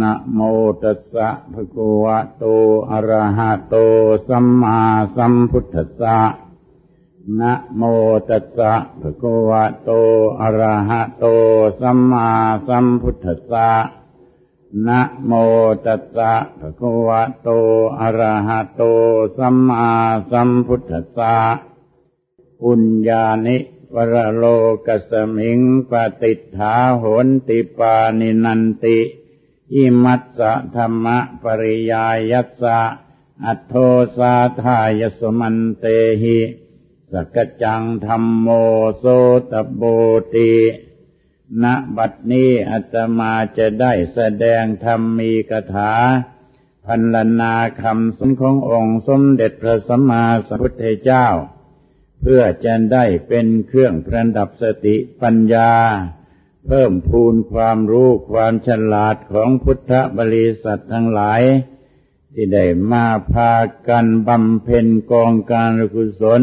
นะโมตัสสะภะคะวะโต อะระหะโต สัมมาสัมพุทธัสสะนะโมตัสสะภะคะวะโต อะระหะโต สัมมาสัมพุทธัสสะนะโมตัสสะภะคะวะโต อะระหะโต สัมมาสัมพุทธัสสะปุญญานิปรโลกัสมิงปฏิฐาโหนติปานินันติ อิมัสสะธรรมะปริยายัสสะ อัตโทสาทายสมันเตหิสกจังธรรมโมโสตโบติณบัดนี้อาตมาจะได้แสดงธรรมมีกถา พันลนาคำสนขององค์สมเด็จพระสัมมาสัมพุทธเจ้า เพื่อจะได้เป็นเครื่องประดับสติปัญญา เพิ่มพูนความรู้ความฉลาดของพุทธบริษัททั้งหลาย ที่ได้มาพากันบำเพ็ญกองการกุศล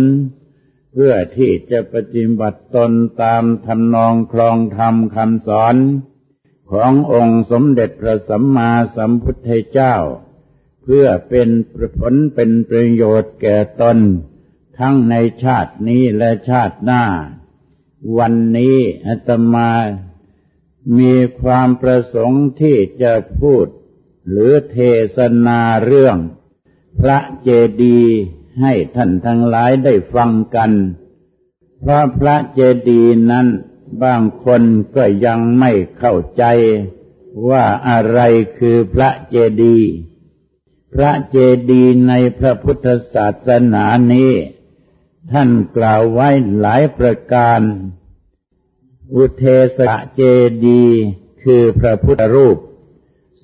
เพื่อที่จะปฏิบัติตนตามทำนองคลองธรรมคำสอน ขององค์สมเด็จพระสัมมาสัมพุทธเจ้า เพื่อเป็นผลเป็นประโยชน์แก่ตน ทั้งในชาตินี้และชาติหน้า วันนี้อาตมา มีความประสงค์ที่จะพูด หรือเทศนาเรื่อง พระเจดีย์ให้ท่านทั้งหลายได้ฟังกัน เพราะพระเจดีย์นั้นบางคนก็ยังไม่เข้าใจว่าอะไรคือพระเจดีย์ พระเจดีย์ในพระพุทธศาสนานี้ ท่านกล่าวไว้หลายประการ อุเทสเจดีคือพระพุทธรูป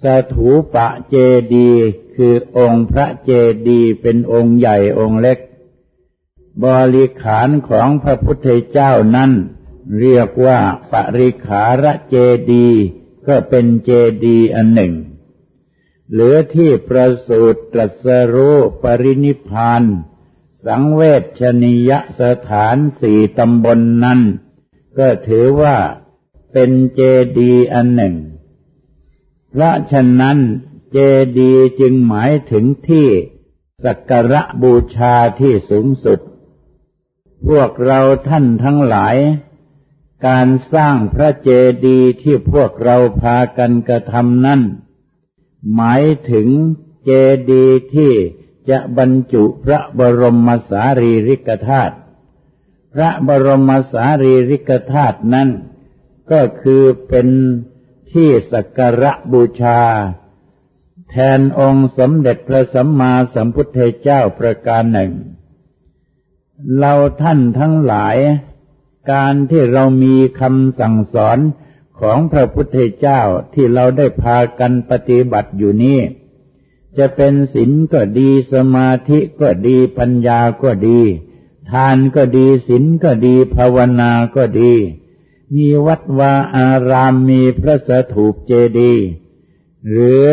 สถูปะเจดีคือองค์พระเจดีเป็นองค์ใหญ่องค์เล็ก บริขารของพระพุทธเจ้านั้นเรียกว่าปริขาระเจดีก็เป็นเจดีอันหนึ่งหรือที่ประสูตรตรัสรู้ปรินิพาน สังเวชนิยสถานสี่ตำบลนนั้น ก็ถือว่าเป็นเจดีย์อันหนึ่ง เพราะฉะนั้นเจดีย์จึงหมายถึงที่สักการะบูชาที่สูงสุด พวกเราท่านทั้งหลาย การสร้างพระเจดีย์ที่พวกเราพากันกระทำนั้นหมายถึงเจดีย์ที่จะบรรจุพระบรมสารีริกธาตุ พระบรมสารีริกธาตุนั้น ก็คือเป็นที่สักการะบูชา แทนองค์สมเด็จพระสัมมาสัมพุทธเจ้าประการหนึ่ง เราท่านทั้งหลาย การที่เรามีคำสั่งสอนของพระพุทธเจ้าที่เราได้พากันปฏิบัติอยู่นี้ จะเป็นศีลก็ดีสมาธิก็ดีปัญญาก็ดี ทานก็ดีศีลก็ดีภาวนาก็ดี มีวัดวาอารามมีพระสถูปเจดีย์หรือ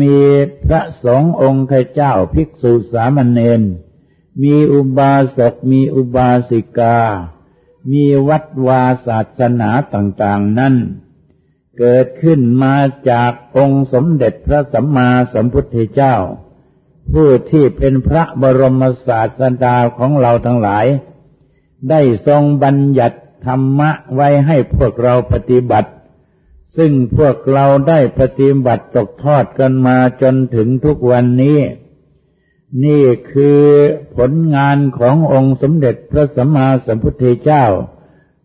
มีพระสงฆ์องค์เจ้าภิกษุสามเณรมีอุบาสกมีอุบาสิกา มีวัดวาศาสนาต่างๆ นั้นเกิดขึ้นมาจากองค์สมเด็จพระสัมมาสัมพุทธเจ้า ผู้ที่เป็นพระบรมศาสดาของเราทั้งหลาย ได้ทรงบัญญัติธรรมะไว้ให้พวกเราปฏิบัติ ซึ่งพวกเราได้ปฏิบัติตกทอดกันมาจนถึงทุกวันนี้ นี่คือผลงานขององค์สมเด็จพระสัมมาสัมพุทธเจ้า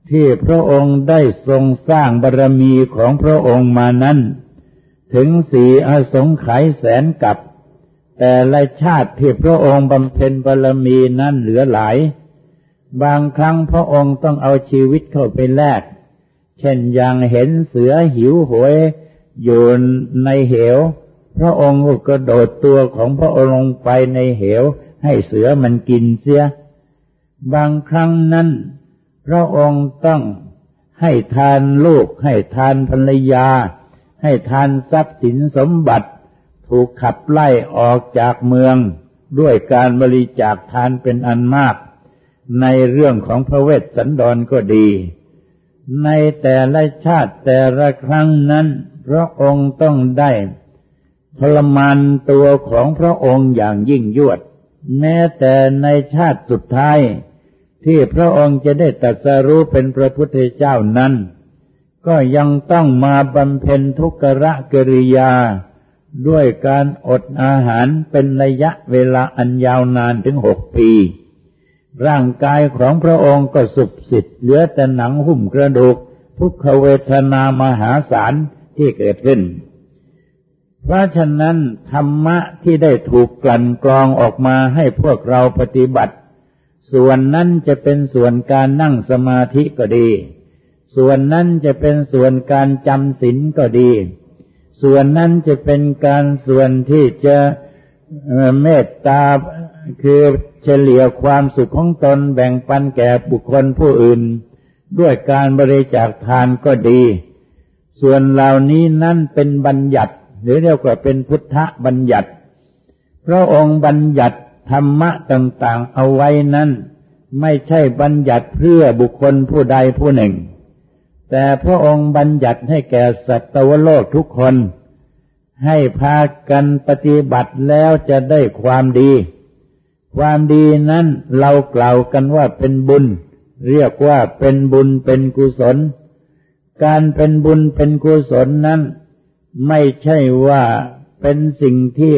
ที่พระองค์ได้ทรงสร้างบารรมีของพระองค์มานั้น ถึงสี่อสงไขยแสนกับ แต่ละชาติที่พระองค์บำเพ็ญบารมีนั้นเหลือหลาย บางครั้งพระองค์ต้องเอาชีวิตเข้าไปแลก เช่นอย่างเห็นเสือหิวโหยอยู่ในเหว พระองค์ก็กระโดดตัวของพระองค์ลงไปในเหว ให้เสือมันกินเสีย บางครั้งนั้น พระองค์ต้องให้ทานลูก ให้ทานภรรยา ให้ทานทรัพย์สินสมบัติ ถูกขับไล่ออกจากเมืองด้วยการบริจาคทานเป็นอันมาก ในเรื่องของพระเวสสันดรก็ดี ในแต่ละชาติแต่ละครั้งนั้น พระองค์ต้องได้ทรมานตัวของพระองค์อย่างยิ่งยวด แม้แต่ในชาติสุดท้าย ที่พระองค์จะได้ตรัสรู้เป็นพระพุทธเจ้านั้น ก็ยังต้องมาบำเพ็ญทุกขะกิริยา ด้วยการอดอาหารเป็นระยะเวลาอันยาวนานถึงหกปี ร่างกายของพระองค์ก็สุบสิทธิ์เหลือแต่หนังหุ้มกระดูกทุกขเวทนามหาศาลที่เกิดขึ้น เพราะฉะนั้นธรรมะที่ได้ถูกกลั่นกรองออกมาให้พวกเราปฏิบัติ ส่วนนั้นจะเป็นส่วนการนั่งสมาธิก็ดี ส่วนนั้นจะเป็นส่วนการจำศีลก็ดี ส่วนนั้นจะเป็นการส่วนที่จะเมตตาคือเฉลี่ยความสุขของตนแบ่งปันแก่บุคคลผู้อื่น ด้วยการบริจาคทานก็ดี ส่วนเหล่านี้นั่นเป็นบัญญัติ หรือเรียกว่าเป็นพุทธบัญญัติพระองค์บัญญัติธรรมะต่าง ๆ เอาไว้นั้น ไม่ใช่บัญญัติเพื่อบุคคลผู้ใดผู้หนึ่ง แต่พระองค์บัญญัติให้แก่สัตวโลกทุกคน ให้พากันปฏิบัติแล้วจะได้ความดี ความดีนั้นเรากล่าวกันว่าเป็นบุญ เรียกว่าเป็นบุญเป็นกุศล การเป็นบุญเป็นกุศลนั้น ไม่ใช่ว่าเป็นสิ่งที่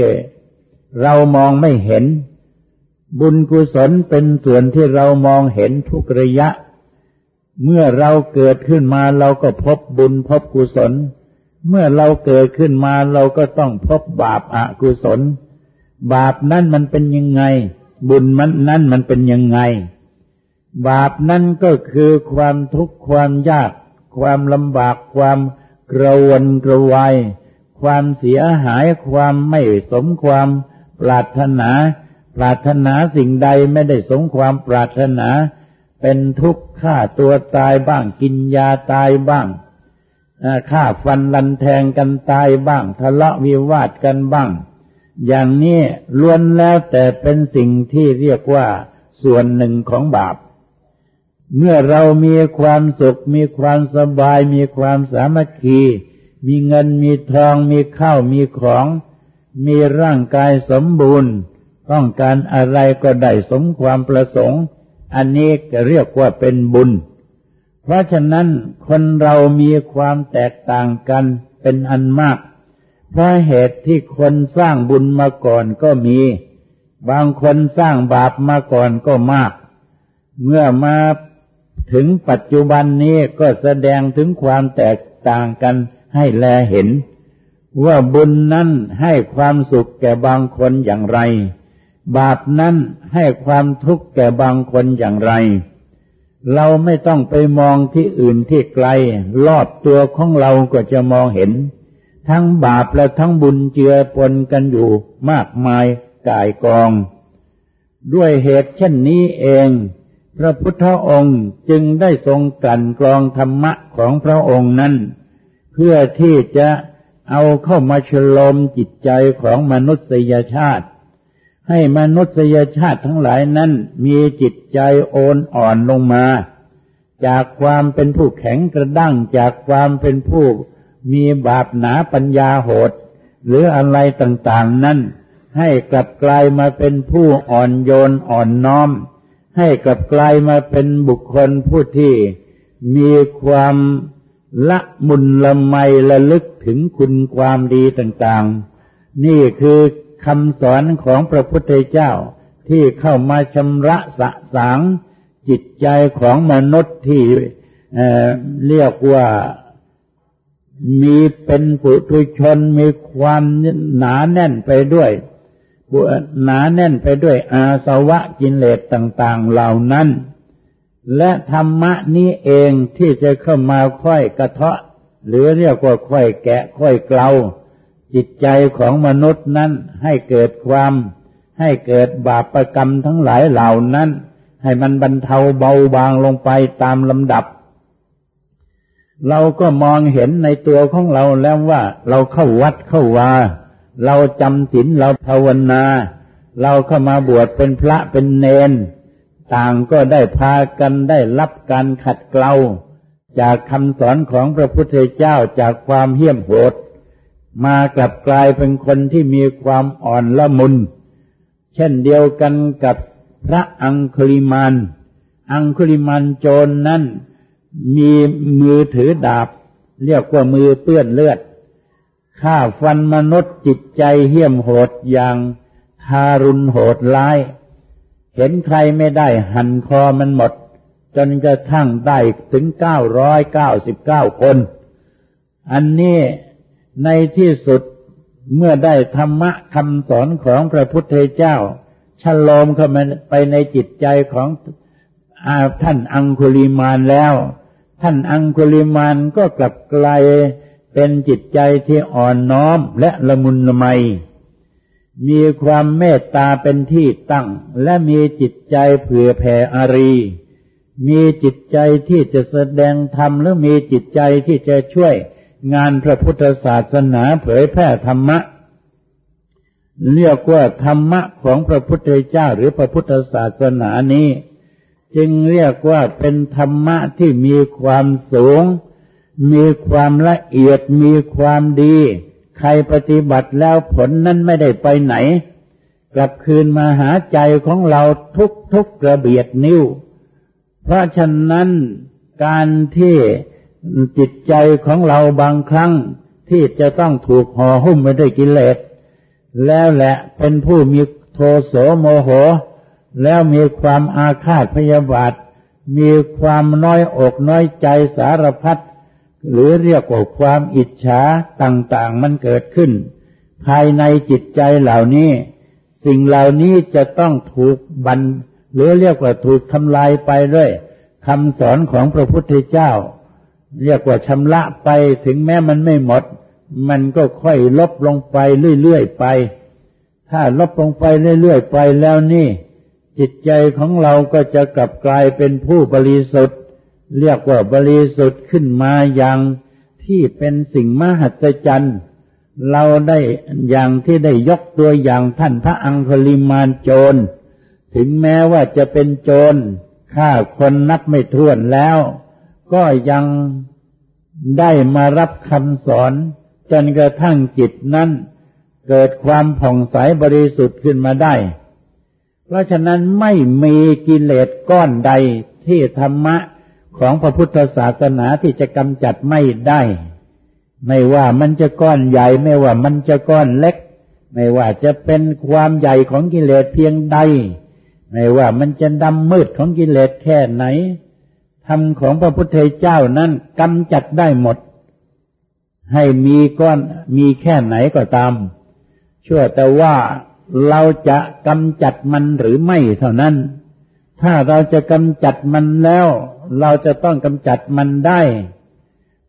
เรามองไม่เห็น บุญกุศลเป็นส่วนที่เรามองเห็นทุกระยะ เมื่อเราเกิดขึ้นมาเราก็พบบุญพบกุศล เมื่อเราเกิดขึ้นมาเราก็ต้องพบบาปอกุศล บาปนั่นมันเป็นยังไง บุญมันนั่นมันเป็นยังไง บาปนั่นก็คือความทุกข์ความยาก ความลำบากความกระวนกระวายความเสียหายความไม่สมความปรารถนา ปรารถนาสิ่งใดไม่ได้สมความปรารถนา เป็นทุกข์ฆ่าตัวตายบ้าง กินยาตายบ้างฆ่าฟันลันแทงกันตายบ้าง ทะเลาะวิวาทกันบ้าง อย่างนี้ล้วนแล้วแต่เป็นสิ่งที่เรียกว่าส่วนหนึ่งของบาป เมื่อเรามีความสุข มีความสบาย มีความสามัคคี มีเงินมีทอง มีข้าวมีของ มีร่างกายสมบูรณ์ ต้องการอะไรก็ได้สมความประสงค์ อันนี้ก็เรียกว่าเป็นบุญ เพราะฉะนั้นคนเรามีความแตกต่างกันเป็นอันมาก เพราะเหตุที่คนสร้างบุญมาก่อนก็มี บางคนสร้างบาปมาก่อนก็มาก เมื่อมาถึงปัจจุบันนี้ก็แสดงถึงความแตกต่างกันให้แลเห็น ว่าบุญนั้นให้ความสุขแก่บางคนอย่างไร บาปนั้นให้ความทุกข์แก่บางคนอย่างไร เราไม่ต้องไปมองที่อื่นที่ไกล รอบตัวของเราก็จะมองเห็น ทั้งบาปและทั้งบุญเจือปนกันอยู่มากมายกายกอง ด้วยเหตุเช่นนี้เอง พระพุทธองค์จึงได้ทรงกลั่นกรองธรรมะของพระองค์นั้น เพื่อที่จะเอาเข้ามาฉลมจิตใจของมนุษยชาติ ให้มนุษยชาติทั้งหลายนั้นมีจิตใจโอนอ่อนลงมา จากความเป็นผู้แข็งกระด้างจากความเป็นผู้มีบาปหนาปัญญาโหด หรืออะไรต่างๆนั้น ให้กลับกลายมาเป็นผู้อ่อนโยนอ่อนน้อม ให้กลับกลายมาเป็นบุคคลผู้ที่มีความละมุนละไมละลึกถึงคุณความดีต่างๆ นี่คือ คำสอนของพระพุทธเจ้าที่เข้ามาชำระสะสางจิตใจของมนุษย์ที่เเรียกว่ามีเป็นปุถุชนมีความหนาแน่นไปด้วยหนาแน่นไปด้วยอาสวะกินเลสต่าง ๆเหล่านั้น และธรรมะนี้เองที่จะเข้ามาค่อยกระเทาะ หรือเรียกว่าค่อยแกะค่อยเกลา จิตใจของมนุษย์นั้นให้เกิดความ ให้เกิดบาปรกรรมทั้งหลายเหล่านั้น ให้มันบรรเทาเบาบางลงไปตามลำดับ เราก็มองเห็นในตัวของเราแล้วว่าเราเข้าวัดเข้าวา เราจำศีลเราภาวนา เราเข้ามาบวชเป็นพระเป็นเนน ต่างก็ได้พากันได้รับการขัดเกลาจากคำสอนของพระพุทธเจ้าจากความเหี้ยมโหด มากลับกลายเป็นคนที่มีความอ่อนละมุน เช่นเดียวกันกับพระอังคุลิมานอังคุลิมานโจรนนั้นมีมือถือดาบ เรียกว่ามือเปื้อนเลือดฆ่าฟันมนุษย์จิตใจเหี้ยมโหดอย่างทารุณโหดร้าย เห็นใครไม่ได้หันคอมันหมด จนกระทั่งได้ถึงเก้าร้อยเก้าสิบเก้าคน อันนี้ ในที่สุดเมื่อได้ธรรมะคำสอนของพระพุทธเจ้าฉลมเข้ามาไปในจิตใจของอท่านอังคุลิมานแล้ว ท่านอังคุลิมานก็กลับกลายเป็นจิตใจที่อ่อนน้อมและละมุนละไม มีความเมตตาเป็นที่ตั้ง และมีจิตใจเผื่อแผ่อารี มีจิตใจที่จะแสดงธรรมหรือมีจิตใจที่จะช่วย งานพระพุทธศาสนาเผยแพร่ธรรมะ เรียกว่าธรรมะของพระพุทธเจ้าหรือพระพุทธศาสนานี้ จึงเรียกว่าเป็นธรรมะที่มีความสูง มีความละเอียดมีความดี ใครปฏิบัติแล้วผลนั้นไม่ได้ไปไหน กลับคืนมาหาใจของเราทุกทุกกระเบียดนิ้ว เพราะฉะนั้นการที่ จิตใจของเราบางครั้งที่จะต้องถูกห่อหุ้มไปด้วยกิเลส แล้วแหละเป็นผู้มีโทโสโมโห แล้วมีความอาฆาตพยาบาท มีความน้อยอกน้อยใจสารพัดหรือเรียกว่าความอิจฉาต่างๆมันเกิดขึ้น ภายในจิตใจเหล่านี้ สิ่งเหล่านี้จะต้องถูกบัน หรือเรียกว่าถูกทำลายไปด้วยคำสอนของพระพุทธเจ้า เรียกว่าชำระไปถึงแม้มันไม่หมด มันก็ค่อยลบลงไปเรื่อยๆไป ถ้าลบลงไปเรื่อยๆไปแล้วนี่ จิตใจของเราก็จะกลับกลายเป็นผู้บริสุทธิ์ เรียกว่าบริสุทธิ์ขึ้นมาอย่างที่เป็นสิ่งมหัศจรรย์เราได้อย่างที่ได้ยกตัวอย่างท่านพระอังคลิมานโจร ถึงแม้ว่าจะเป็นโจรฆ่าคนนับไม่ถ้วนแล้ว ก็ยังได้มารับคำสอน จนกระทั่งจิตนั้น เกิดความผ่องใสบริสุทธิ์ขึ้นมาได้ เพราะฉะนั้นไม่มีกิเลสก้อนใดที่ธรรมะของพระพุทธศาสนาที่จะกำจัดไม่ได้ ไม่ว่ามันจะก้อนใหญ่ไม่ว่ามันจะก้อนเล็ก ไม่ว่าจะเป็นความใหญ่ของกิเลสเพียงใด ไม่ว่ามันจะดำมืดของกิเลสแค่ไหน รรมของพระพุทธเจ้านั้นกำจัดได้หมด ให้มีก้อนมีแค่ไหนก็ตาม ชั่วแต่ว่าเราจะกำจัดมันหรือไม่เท่านั้น ถ้าเราจะกำจัดมันแล้ว เราจะต้องกำจัดมันได้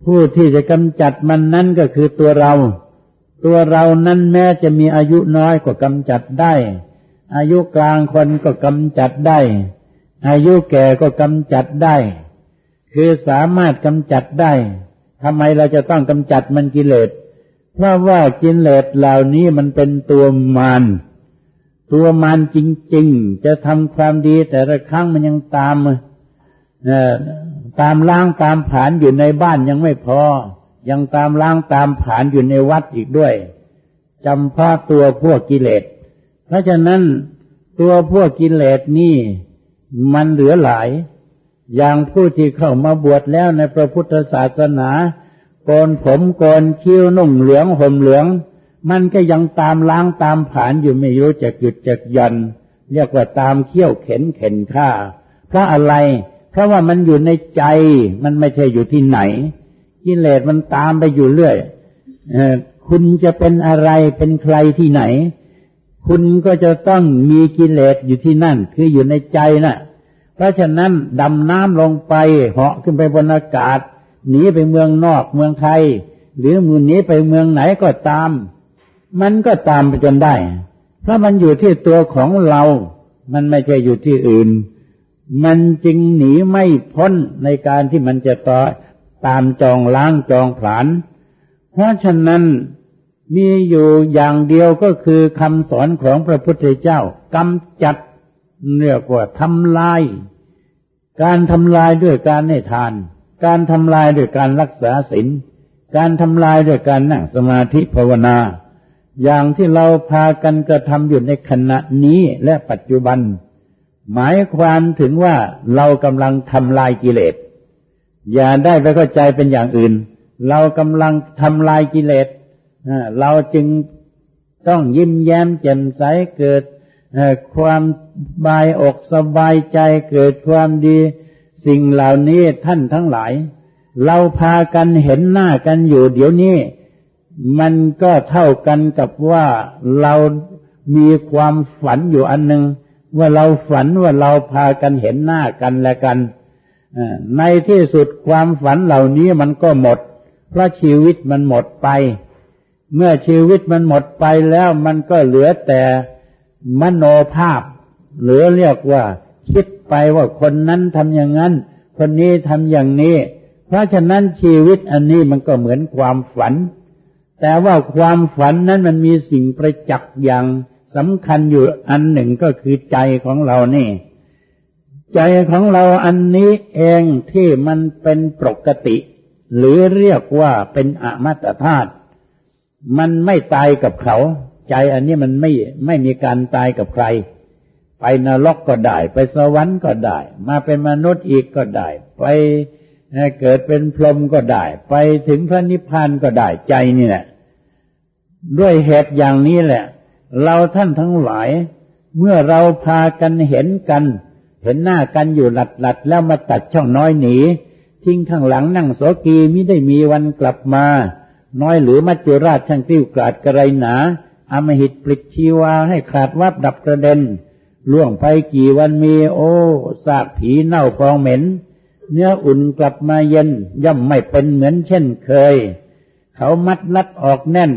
ผู้ที่จะกำจัดมันนั้นก็คือตัวเรา ตัวเรานั้นแม้จะมีอายุน้อยก็กำจัดได้ อายุกลางคนก็กำจัดได้อายุแก่ก็กำจัดได้ คือสามารถกำจัดได้ทำไมเราจะต้องกำจัดมันกิเลสเพราะว่ากิเลสเหล่านี้มันเป็นตัวมารตัวมารจริง ๆ จะทำความดีแต่ละครั้งมันยังตามตามล้างตามผานอยู่ในบ้านยังไม่พอ ยังตามล้างตามผานอยู่ในวัดอีกด้วยจำเพาะตัวพวกกิเลส เพราะฉะนั้นตัวพวกกิเลสนี่มันเหลือหลาย อย่างผู้ที่เข้ามาบวชแล้วในพระพุทธศาสนาโกนผมโกนคิ้วนุ่งเหลืองห่มเหลือง มันก็ยังตามล้างตามผานอยู่ไม่รู้จะหยุดจะยัน เรียกว่าตามเขี้ยวเข็นเข็นฆ่า เพราะอะไร เพราะว่ามันอยู่ในใจมันไม่ใช่อยู่ที่ไหนกิเลสมันตามไปอยู่เรื่อยคุณจะเป็นอะไรเป็นใครที่ไหน คุณก็จะต้องมีกิเลสอยู่ที่นั่น คืออยู่ในใจนะ่ะ ราะฉะนั้นดำน้ำลงไปเหาะขึ้นไปบนอากาศหนีไปเมืองนอกเมืองไทย หรือมือหนีไปเมืองไหนก็ตาม มันก็ตามไปจนได้ เพราะมันอยู่ที่ตัวของเรา มันไม่ใช่อยู่ที่อื่น มันจึงหนีไม่พ้นในการที่มันจะต่อตามจองล้างจองผลาน เพราะฉะนั้นมีอยู่อย่างเดียวก็คือคำสอนของพระพุทธเจ้ากำจัดเรียกว่าทำลาย การทำลายด้วยการให้ทาน การทำลายด้วยการรักษาศีล การทำลายด้วยการนั่งสมาธิภาวนา อย่างที่เราพากันกระทำอยู่ในขณะนี้และปัจจุบัน หมายความถึงว่าเรากำลังทำลายกิเลส อย่าได้ไปเข้าใจเป็นอย่างอื่น เรากำลังทำลายกิเลสเราจึงต้องยิ้มแย้มแจ่มใสเกิด ความบายอกสบายใจเกิดความดี สิ่งเหล่านี้ท่านทั้งหลาย เราพากันเห็นหน้ากันอยู่เดี๋ยวนี้ มันก็เท่ากันกับว่าเรามีความฝันอยู่อันหนึ่งว่าเราฝันว่าเราพากันเห็นหน้ากันและกันในที่สุดความฝันเหล่านี้มันก็หมด เพราะชีวิตมันหมดไป เมื่อชีวิตมันหมดไปแล้วมันก็เหลือแต่ มโนภาพ หรือเรียกว่า คิดไปว่าคนนั้นทำอย่างนั้น คนนี้ทำอย่างนี้ เพราะฉะนั้นชีวิตอันนี้มันก็เหมือนความฝัน แต่ว่าความฝันนั้นมันมีสิ่งประจักษ์อย่างสำคัญอยู่อันหนึ่งก็คือใจของเรานี่ ใจของเราอันนี้เองที่มันเป็นปกติ หรือเรียกว่าเป็นอมตะธาตุมันไม่ตายกับเขา ใจอันนี้มันไม่ไม่มีการตายกับใคร ไปนรกก็ได้ ไปสวรรค์ก็ได้ มาเป็นมนุษย์อีกก็ได้ ไปเกิดเป็นพรหมก็ได้ ไปถึงพระนิพพานก็ได้ใจนี่แหละด้วยเหตุอย่างนี้แหละ เราท่านทั้งหลาย เมื่อเราพากันเห็นกัน เห็นหน้ากันอยู่หลัดหลัดแล้วมาตัดช่องน้อยหนีทิ้งข้างหลังนั่งโสกีไม่ได้มีวันกลับมา น้อยหรือมัจจุราชช่างติ้วกราดกระไรหนา อมหิตปลิกชีวาให้ขาดวับดับกระเด็นล่วงไปกี่วันมีโอ้ซากผีเน่าฟองเหม็น เนื้ออุ่นกลับมาเย็น ย่อมไม่เป็นเหมือนเช่นเคย เขามัดลัดออกแน่น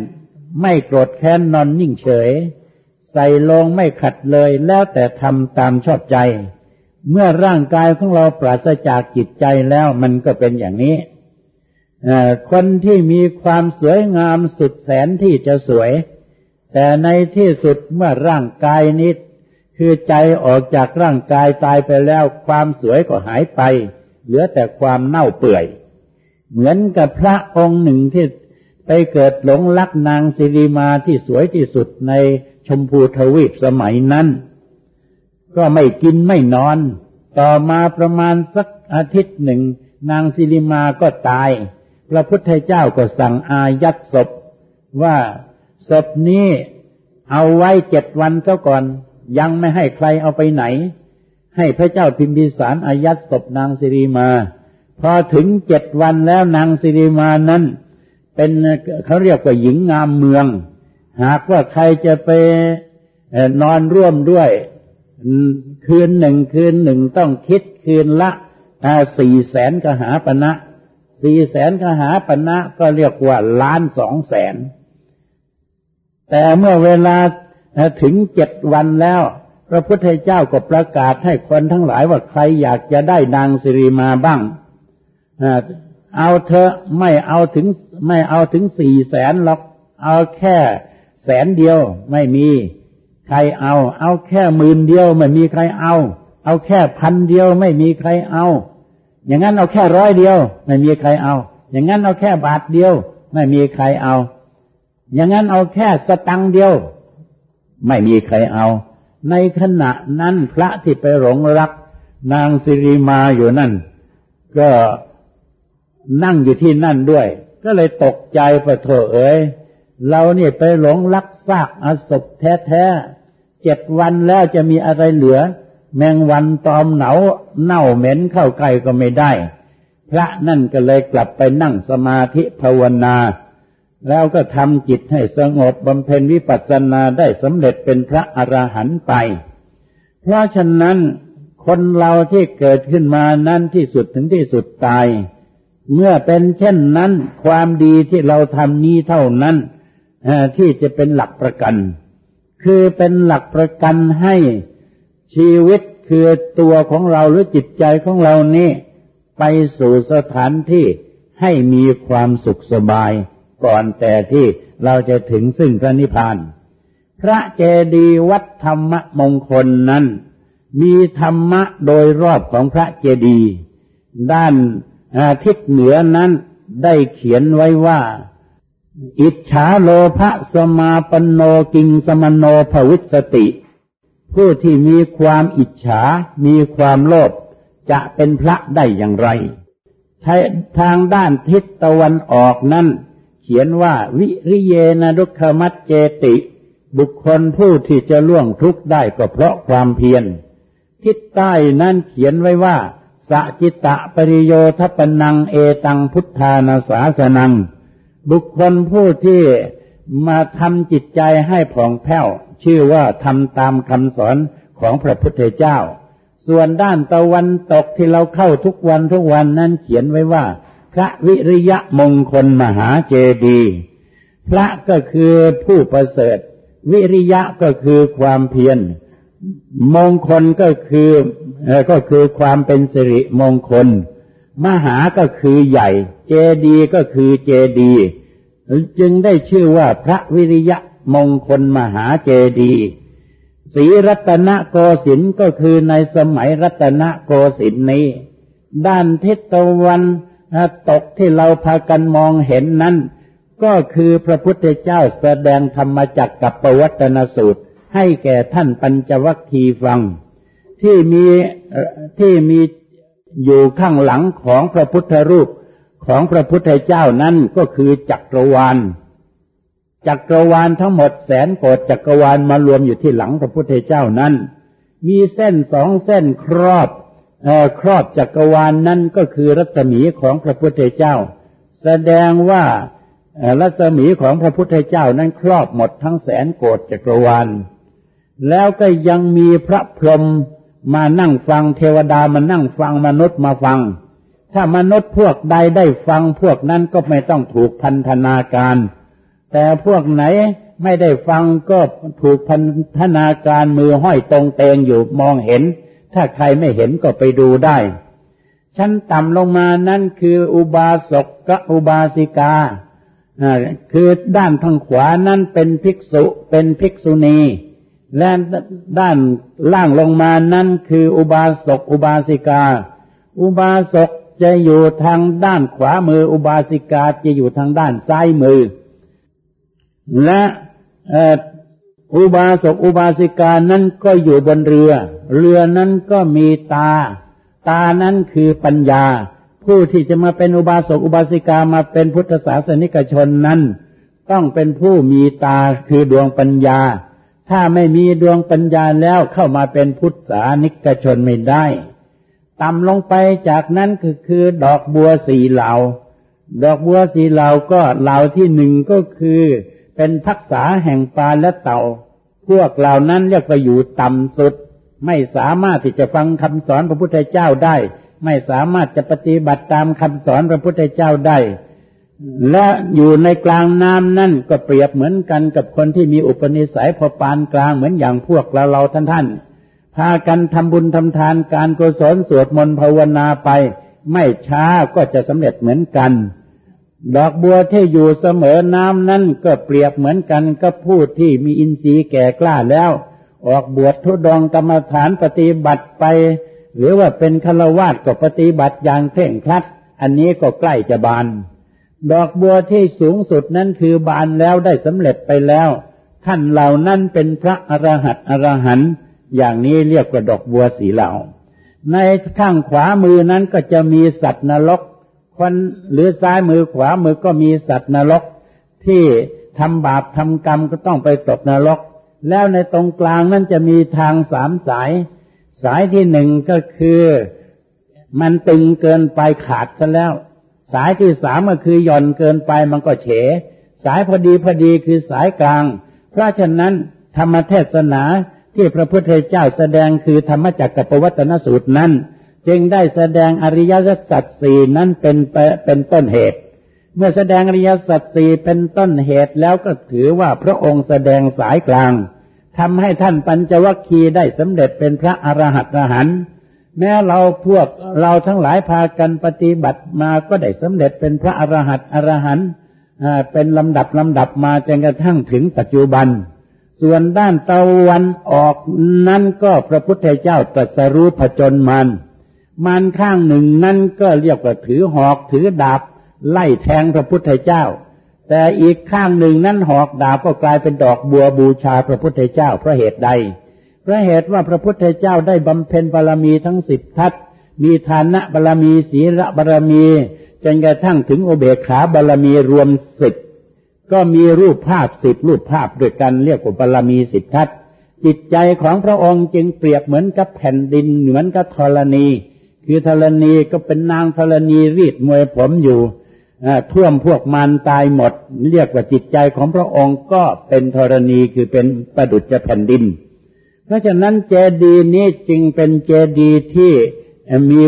ไม่โกรธแค้นนอนนิ่งเฉย ใส่ลงไม่ขัดเลยแล้วแต่ทำตามชอบใจ เมื่อร่างกายของเราปราศจากจิตใจแล้วมันก็เป็นอย่างนี้คนที่มีความสวยงามสุดแสนที่จะสวย แต่ในที่สุดเมื่อร่างกายนี้คือใจออกจากร่างกายตายไปแล้วความสวยก็หายไป เหลือแต่ความเน่าเปื่อย เหมือนกับพระองค์หนึ่งที่ไปเกิดหลงรักนางสิริมาที่สวยที่สุดในชมพูทวีปสมัยนั้น ก็ไม่กินไม่นอน ต่อมาประมาณสักอาทิตย์หนึ่ง นางสิริมาก็ตาย พระพุทธเจ้าก็สั่งอายัดศพว่า ศพนี้เอาไว้เจ็ดวันเจ้าก่อน ยังไม่ให้ใครเอาไปไหน ให้พระเจ้าพิมพิสารอายัดศพนางสิริมา พอถึงเจ็ดวันแล้วนางสิริมานั้น เป็นเขาเรียกว่าหญิงงามเมือง หากว่าใครจะไปนอนร่วมด้วย คืนหนึ่งคืนหนึ่งต้องคิดคืนละสี่แสนกหาปณะสี่แสนกหาปณะก็เรียกว่าล้านสองแสน แต่เมื่อเวลาถึงเจ็ดวันแล้ว พระพุทธเจ้าก็ประกาศให้คนทั้งหลายว่าใครอยากจะได้นางสิริมาบ้าง เอาเธอไม่เอาถึงไม่เอาถึงสี่แสนหรอก เอาแค่แสนเดียวไม่มีใครเอา เอาแค่หมื่นเดียวไม่มีใครเอา เอาแค่พันเดียวไม่มีใครเอา อย่างนั้นเอาแค่ร้อยเดียว ไม่มีใครเอา อย่างนั้นเอาแค่บาทเดียว ไม่มีใครเอา อย่างนั้นเอาแค่สตังเดียว ไม่มีใครเอา ในขณะนั้นพระที่ไปหลงรัก นางสิริมาอยู่นั่น ก็นั่งอยู่ที่นั่นด้วย ก็เลยตกใจไปโถเอ๋ยเราเนี่ยไปหลงรักซากอศพแท้ๆเจ็ดวันแล้วจะมีอะไรเหลือ แมงวันตอมเหนาเน่าเหม็นเข้าใกล้ก็ไม่ได้ พระนั่นก็เลยกลับไปนั่งสมาธิภาวนา แล้วก็ทำจิตให้สงบบำเพ็ญวิปัสสนาได้สำเร็จเป็นพระอระหันต์ไป เพราะฉะนั้นคนเราที่เกิดขึ้นมานั้นที่สุดถึงที่สุดตาย เมื่อเป็นเช่นนั้น ความดีที่เราทำนี้เท่านั้นที่จะเป็นหลักประกัน คือเป็นหลักประกันให้ชีวิตคือตัวของเราหรือจิตใจของเรานี้ ไปสู่สถานที่ให้มีความสุขสบาย ก่อนแต่ที่เราจะถึงซึ่งพระนิพพาน พระเจดีย์วัดธรรมมงคลนั้น มีธรรมะโดยรอบของพระเจดีย์ด้านาทิศเหนือนั้นได้เขียนไว้ว่า อิจฉาโลภะสมาปโนกิงสมโนภวิสติ ผู้ที่มีความอิจฉา มีความโลภจะเป็นพระได้อย่างไรทางด้านทิศตะวันออกนั้น เขียนว่า วิริเยนะดุขมัตเจติ บุคคลผู้ที่จะล่วงทุกข์ได้ก็เพราะความเพียรทิศใต้นั้นเขียนไว้ว่าสจิตะปริโยทปนังเอตังพุทธานาสาสนัง บุคคลผู้ที่มาทำจิตใจให้ผ่องแผ้ว ชื่อว่าทำตามคำสอนของพระพุทธเจ้า ส่วนด้านตะวันตกที่เราเข้าทุกวันทุกวันนั้นเขียนไว้ว่า พระวิริยะมงคลมหาเจดีพระก็คือผู้ประเสริฐ วิริยะก็คือความเพียร มงคลก็คือก็คือความเป็นสิริมงคล มหาก็คือใหญ่ เจดีก็คือเจดีจึงได้ชื่อว่าพระวิริยะมงคลมหาเจดีศรีรัตนโกสินทร์ก็คือในสมัยรัตนโกสินทร์นี้ ด้านทิศตะวัน ตกที่เราพากันมองเห็นนั้น ก็คือพระพุทธเจ้าแสดงธรรมจักกับประวัตนสูตร ให้แก่ท่านปัญจวัคคีย์ฟัง ที่มีที่มีอยู่ข้างหลังของพระพุทธรูปของพระพุทธเจ้านั้นก็คือจักรวาล จักรวาลทั้งหมดแสนโกดจักรวาลมารวมอยู่ที่หลังพระพุทธเจ้านั้น มีเส้นสองเส้นครอบ ครอบจักรวาลนนั้นก็คือรัศมีของพระพุทธเจ้า แสดงว่ารัศมีของพระพุทธเจ้านั้นครอบหมดทั้งแสนโกดจักรวาล แล้วก็ยังมีพระพรหมมานั่งฟังเทวดามานั่งฟังมนุษย์มาฟัง ถ้ามนุษย์พวกใดได้ฟังพวกนั้นก็ไม่ต้องถูกพันธนาการ แต่พวกไหนไม่ได้ฟังก็ถูกพันธนาการมือห้อยตรงเตงอยู่มองเห็น ถ้าใครไม่เห็นก็ไปดูได้ ชั้นต่ำลงมานั่นคืออุบาสกกับอุบาสิกา คือด้านทางขวานั่นเป็นภิกษุเป็นภิกษุณี และด้านล่างลงมานั้นคืออุบาสกอุบาสิกา อุบาสกจะอยู่ทางด้านขวามืออุบาสิกาจะอยู่ทางด้านซ้ายมือ และ อุบาสกอุบาสิกานั้นก็อยู่บนเรือ เรือนั้นก็มีตา ตานั้นคือปัญญา ผู้ที่จะมาเป็นอุบาสกอุบาสิกามาเป็นพุทธศาสนิกชนนั้น ต้องเป็นผู้มีตาคือดวงปัญญา ถ้าไม่มีดวงปัญญาแล้วเข้ามาเป็นพุทธานิกชนไม่ได้ต่ำลงไปจากนั้นคือคือดอกบัวสีเหลา ดอกบัวสีเหลาก็เหลาที่หนึ่งก็คือ เป็นทักษะแห่งปลาและเต่า พวกเหล่านั้นเรียกว่าอยู่ต่ำสุด ไม่สามารถที่จะฟังคำสอนพระพุทธเจ้าได้ ไม่สามารถจะปฏิบัติตามคำสอนพระพุทธเจ้าได้ และอยู่ในกลางน้ำนั่นก็เปรียบเหมือนกันกับคนที่มีอุปนิสัยพอปานกลางเหมือนอย่างพวกเราเราท่านท่านพากันทำบุญทำทานการกุศลสวดมนต์ภาวนาไป ไม่ช้าก็จะสำเร็จเหมือนกัน ดอกบัวที่อยู่เสมอน้ำนั่นก็เปรียบเหมือนกันกับผู้ที่มีอินทรีย์แก่กล้าแล้ว ออกบวชทุดองกรรมฐานปฏิบัติไป หรือว่าเป็นฆราวาสก็ปฏิบัติอย่างเคร่งครัด อันนี้ก็ใกล้จะบาน ดอกบัวที่สูงสุดนั้นคือบานแล้วได้สำเร็จไปแล้ว ท่านเหล่านั้นเป็นพระอรหัตอรหันต์อย่างนี้เรียกว่าดอกบัวสีเหลาในข้างขวามือนั้นก็จะมีสัตว์นรก คนหรือซ้ายมือขวามือก็มีสัตว์นรก ที่ทำบาปทำกรรมก็ต้องไปตกนรก แล้วในตรงกลางนั้นจะมีทางสามสาย สายที่หนึ่งก็คือ มันตึงเกินไปขาดซะแล้ว สายที่สามก็คือหย่อนเกินไปมันก็เฉ สายพอดีพอดีคือสายกลาง เพราะฉะนั้นธรรมเทศนาที่พระพุทธเจ้าแสดงคือธรรมจักรกับปวัตนสูตรนั้น จึงได้แสดงอริยสัจสี่นั้นเป็นเป็นต้นเหตุ เมื่อแสดงอริยสัจสี่เป็นต้นเหตุแล้วก็ถือว่าพระองค์แสดงสายกลางทำให้ท่านปัญจวัคคีย์ได้สำเร็จเป็นพระอรหัตอรหันแม้เราพวกเราทั้งหลายพากันปฏิบัติมาก็ได้สำเร็จเป็นพระอรหันต์อรหันต์เป็นลำดับลำดับมาจนกระทั่งถึงปัจจุบัน ส่วนด้านตะวันออกนั้นก็พระพุทธเจ้าตรัสรู้ผจญมัน มันข้างหนึ่งนั่นก็เรียกว่าถือหอกถือดาบไล่แทงพระพุทธเจ้า แต่อีกข้างหนึ่งนั้นหอกดาบก็กลายเป็นดอกบัวบูชาพระพุทธเจ้าเพราะเหตุใดเพราะเหตุว่าพระพุทธเจ้าได้บำเพ็ญบารมีทั้งสิบทัศมีฐานะบารมีศีลบารมีจนกระทั่งถึงโอเบขาบารมีรวมสิบก็มีรูปภาพสิบรูปภาพด้วยกันเรียกว่าบารมีสิบทัศจิตใจของพระองค์จึงเปรียบเหมือนกับแผ่นดินเหมือนกับธรณี คือธรณีก็เป็นนางธรณีรีดมวยผมอยู่ท่วมพวกมันตายหมด เรียกว่าจิตใจของพระองค์ก็เป็นธรณีคือเป็นประดุจแผ่นดิน เพราะฉะนั้นเจดีนี้จึงเป็นเจดีที่มี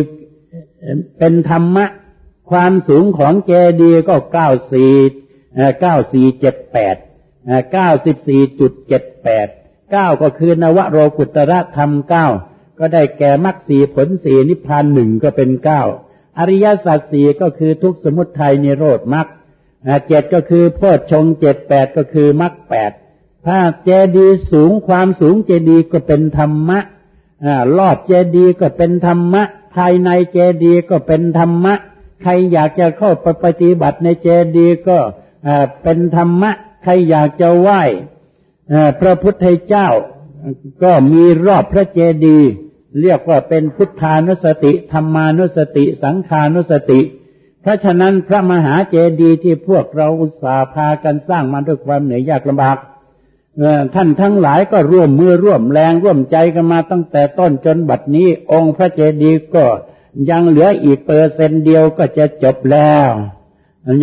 เป็นธรรมะ ความสูงของเจดีก็เก้าสี่เก้าสี่เจ็ดแปดเก้าสิบสี่จุดเจ็ดแปดเก้าก็คือนวโรกุตระธรรมเก้า ก็ได้แก่มรรคสีผลสีนิพพานหนึ่งก็เป็นเก้าอริยสัจสี่ก็คือทุกสมุทัยนิโรธมรรคเจ็ดก็คือโพชฌงเจ็ดแปดก็คือมรรคแปดถ้าเจดีสูงความสูงเจดีก็เป็นธรรมะลอดเจดีก็เป็นธรรมะ ภายในเจดีก็เป็นธรรมะ ใครอยากจะเข้าไปปฏิบัติในเจดีก็เป็นธรรมะ ใครอยากจะไหว้พระพุทธเจ้า ก็มีรอบพระเจดีย์ เรียกว่าเป็นพุทธานุสติธรรมานุสติ สังขานุสติ เพราะฉะนั้นพระมหาเจดีย์ที่พวกเราอุตสาพากันสร้างมาด้วยความเหนื่อยยากลำบากท่านทั้งหลายก็ร่วมมือร่วมแรงร่วมใจกันมาตั้งแต่ต้นจนบัดนี้ องค์พระเจดีย์ก็ยังเหลืออีกเปอร์เซนต์เดียวก็จะจบแล้ว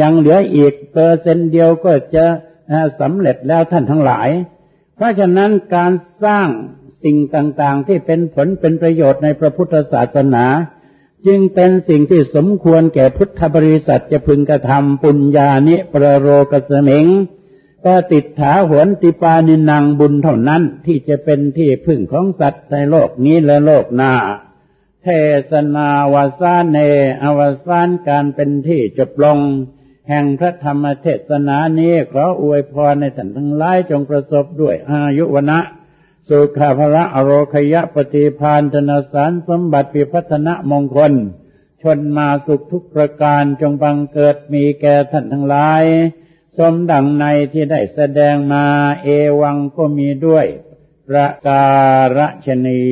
ยังเหลืออีกเปอร์เซนต์เดียวก็จะสำเร็จแล้วท่านทั้งหลาย เพราะฉะนั้นการสร้าง สิ่งต่างๆ ที่เป็นผลเป็นประโยชน์ในพระพุทธศาสนา จึงเป็นสิ่งที่สมควรแก่พุทธบริษัทจะพึงกระทำปุญญานิ ปะระโลกัสมิง ปะติฏฐา โหนติปาณินังบุญเท่านั้นที่จะเป็นที่พึ่งของสัตว์ในโลกนี้และโลกหน้า เทศนาวาสานเนอวสานการเป็นที่จบลง แห่งพระธรรมเทศนานี้ขออวยพรในท่านทั้งหลายจงประสบด้วยอายุวนะ สุขาภระอโรคยะปฏิพานธนสารสมบัติปิพัฒนมงคล ชนมาสุขทุกประการจงบังเกิดมีแก่ท่านทั้งหลาย สมดังในที่ได้แสดงมาเอวังก็มีด้วยประการฉะนี้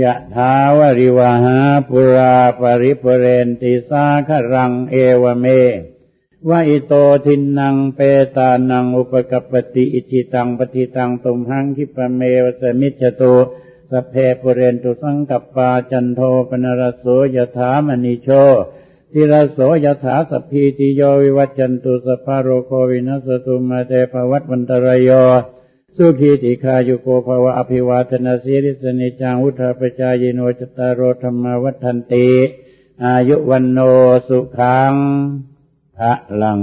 ยะถา วาริวะหาปูรา ปะริปูเรนติสาคะรังเอวะเม วะอิโตทินนังเปตานังอุปะกัปปะติอิจฉิตังปัตถิตังตุมหัง ขิปปะเมวะ สะมิชฌะตุ สัพเพปูเรนตุสังกัปปาจันโทปัณณะระโส ยะถา มะณิโชติระโส ยะถา สัพพีติโยวิวัชชันตุสัพพะโรโควินัสสะตุมาเต ภะวัตวันตะราโยสุขีติคายุโกภวะอภิวาทนาสีริสนิจังวุฒาปจายโนจตารโรธรรมวัฒนติอายุวันโนสุขัง พระลัง